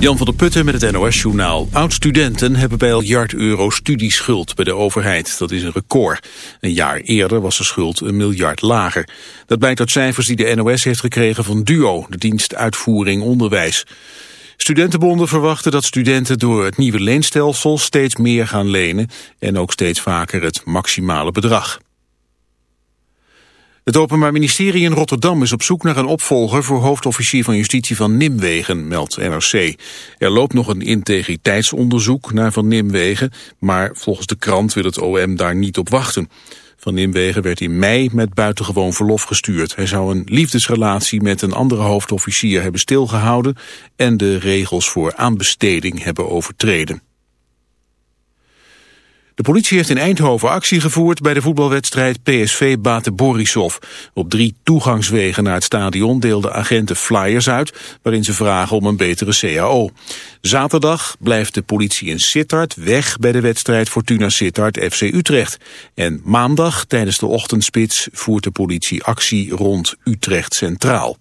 Jan van der Putten met het NOS-journaal. Oud-studenten hebben bij miljard euro studieschuld bij de overheid. Dat is een record. Een jaar eerder was de schuld een miljard lager. Dat blijkt uit cijfers die de NOS heeft gekregen van DUO, de dienst Uitvoering Onderwijs. Studentenbonden verwachten dat studenten door het nieuwe leenstelsel steeds meer gaan lenen en ook steeds vaker het maximale bedrag. Het Openbaar Ministerie in Rotterdam is op zoek naar een opvolger voor hoofdofficier van justitie van Nimwegen, meldt NRC. Er loopt nog een integriteitsonderzoek naar Van Nimwegen, maar volgens de krant wil het OM daar niet op wachten. Van Nimwegen werd in mei met buitengewoon verlof gestuurd. Hij zou een liefdesrelatie met een andere hoofdofficier hebben stilgehouden en de regels voor aanbesteding hebben overtreden. De politie heeft in Eindhoven actie gevoerd bij de voetbalwedstrijd PSV Bate Borisov. Op drie toegangswegen naar het stadion deelden agenten flyers uit waarin ze vragen om een betere CAO. Zaterdag blijft de politie in Sittard weg bij de wedstrijd Fortuna Sittard FC Utrecht. En maandag tijdens de ochtendspits voert de politie actie rond Utrecht Centraal.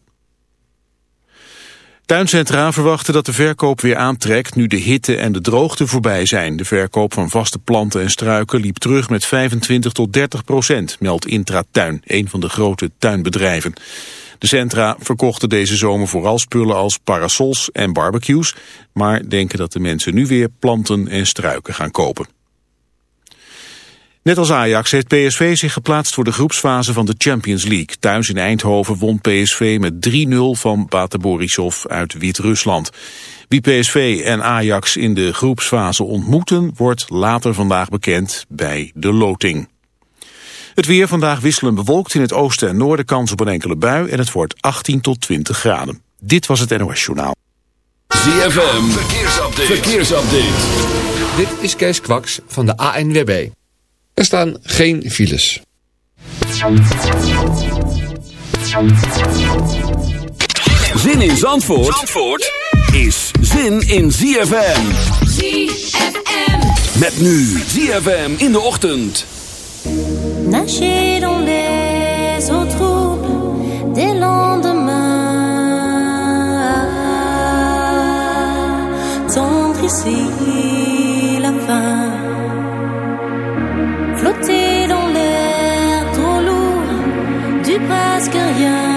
Tuincentra verwachten dat de verkoop weer aantrekt nu de hitte en de droogte voorbij zijn. De verkoop van vaste planten en struiken liep terug met 25 tot 30 procent, meldt Intratuin, een van de grote tuinbedrijven. De centra verkochten deze zomer vooral spullen als parasols en barbecues, maar denken dat de mensen nu weer planten en struiken gaan kopen. Net als Ajax heeft PSV zich geplaatst voor de groepsfase van de Champions League. Thuis in Eindhoven won PSV met 3-0 van Bate Borisov uit Wit-Rusland. Wie PSV en Ajax in de groepsfase ontmoeten wordt later vandaag bekend bij de loting. Het weer vandaag wisselen bewolkt in het oosten en noorden kans op een enkele bui en het wordt 18 tot 20 graden. Dit was het NOS Journaal. ZFM, verkeersupdate. verkeersupdate. Dit is Kees Kwaks van de ANWB. Er staan geen files. Zin in Zandvoort, Zandvoort is zin in ZFM. ZFM. Met nu ZFM in de ochtend. Nager dans les eaux troubles des lendemains. Tendre ici Flotter dans l'air trop lourd du presque rien.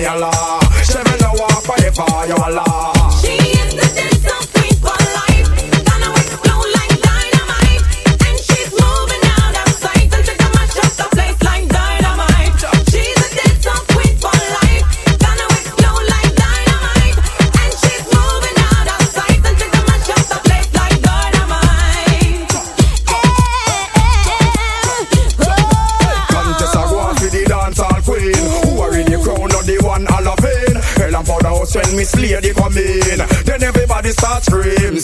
me Allah. She me no want for the fire, Allah.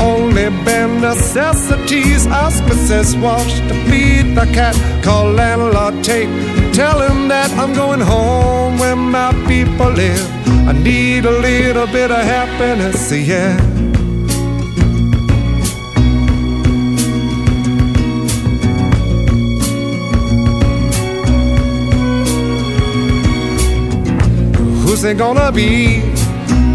Only bare necessities. Ask Mrs. Walsh to feed the cat. Call landlord Tate. Tell him that I'm going home where my people live. I need a little bit of happiness, yeah. Who's it gonna be?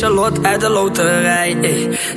Charlotte uit de loterij. Eh.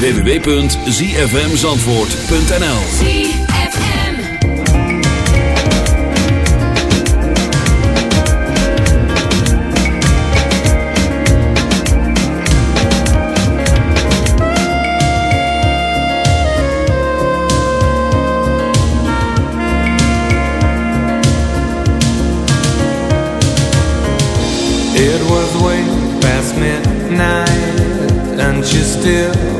www.zfmzandvoort.nl. It was way past midnight, and she still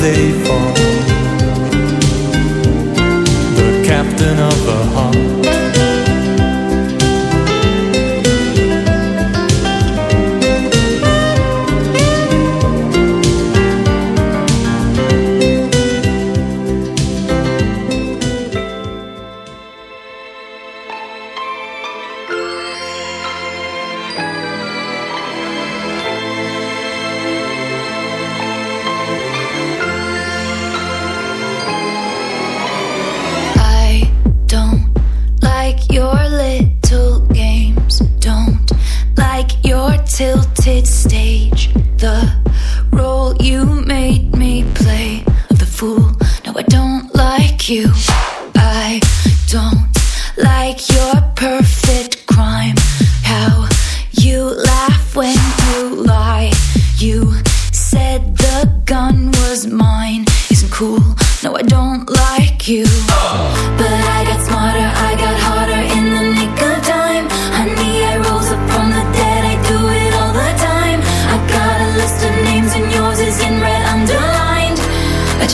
they fall. The captain of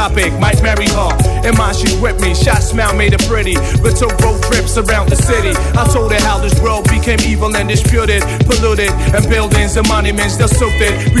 Topic might marry her. In mind, she's with me. Shot smile made her pretty. but took road trips around the city. I told her how this world became evil and disputed, polluted, and buildings and monuments they're stupid. We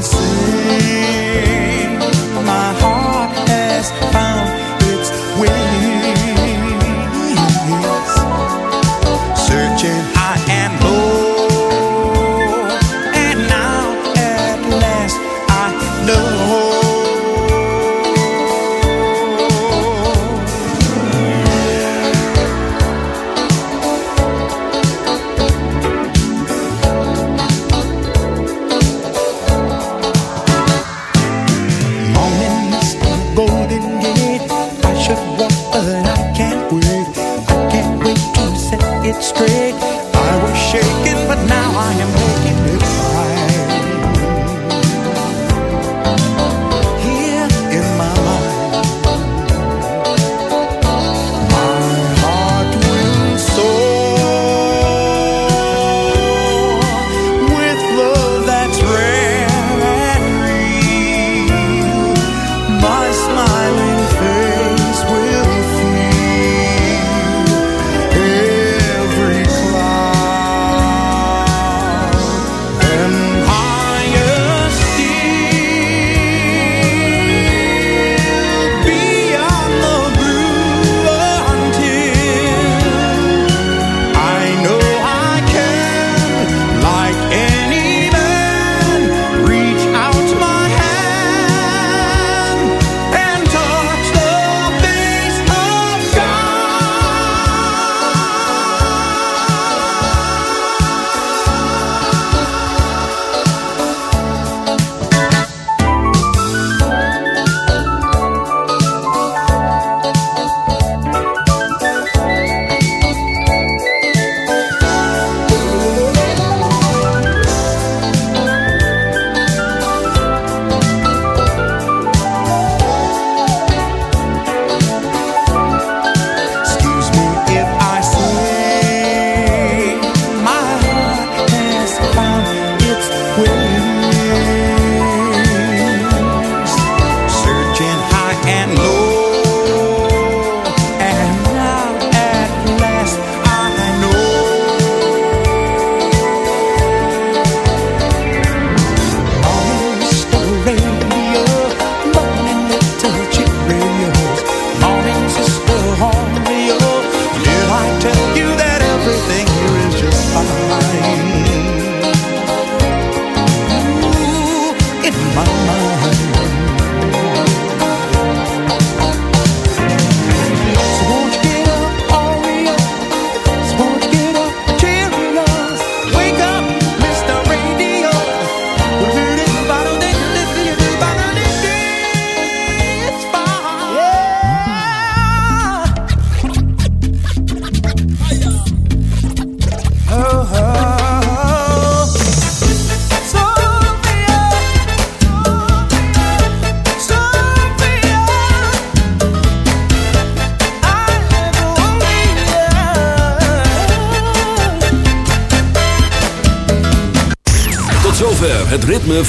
I say